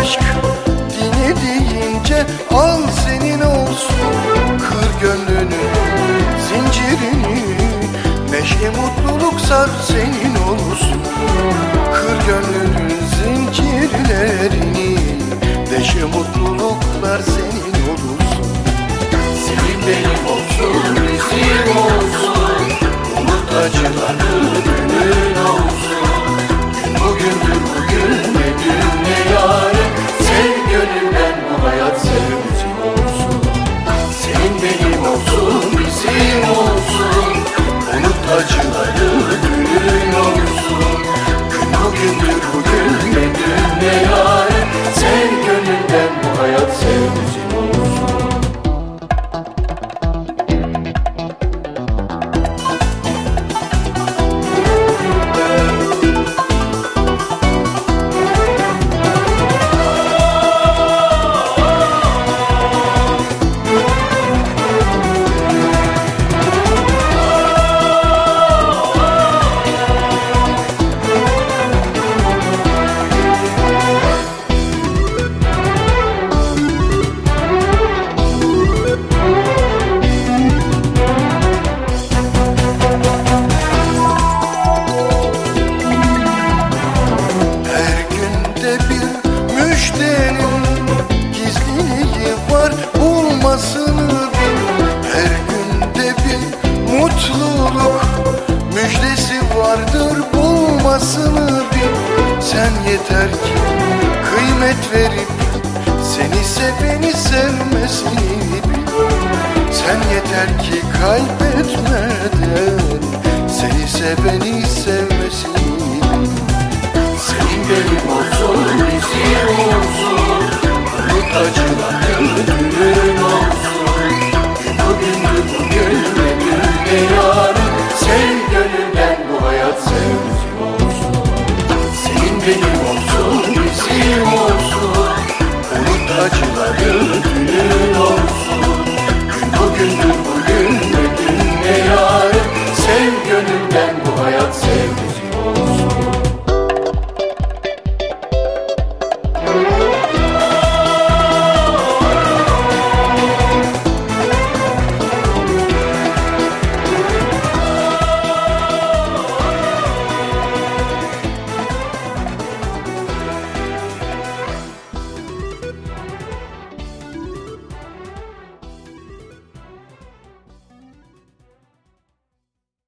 Aşk dini deyince al senin olsun. Kır gönlünün zincirini Neşe mutluluk sar senin olsun. Kır gönlünün zincirlerini müjdenin gizliliği var bulmasını bil Her günde bir mutluluk müjdesi vardır bulmasını bil Sen yeter ki kıymet verip seni seveni sevmesini bil. Sen yeter ki kaybetmeden seni seveni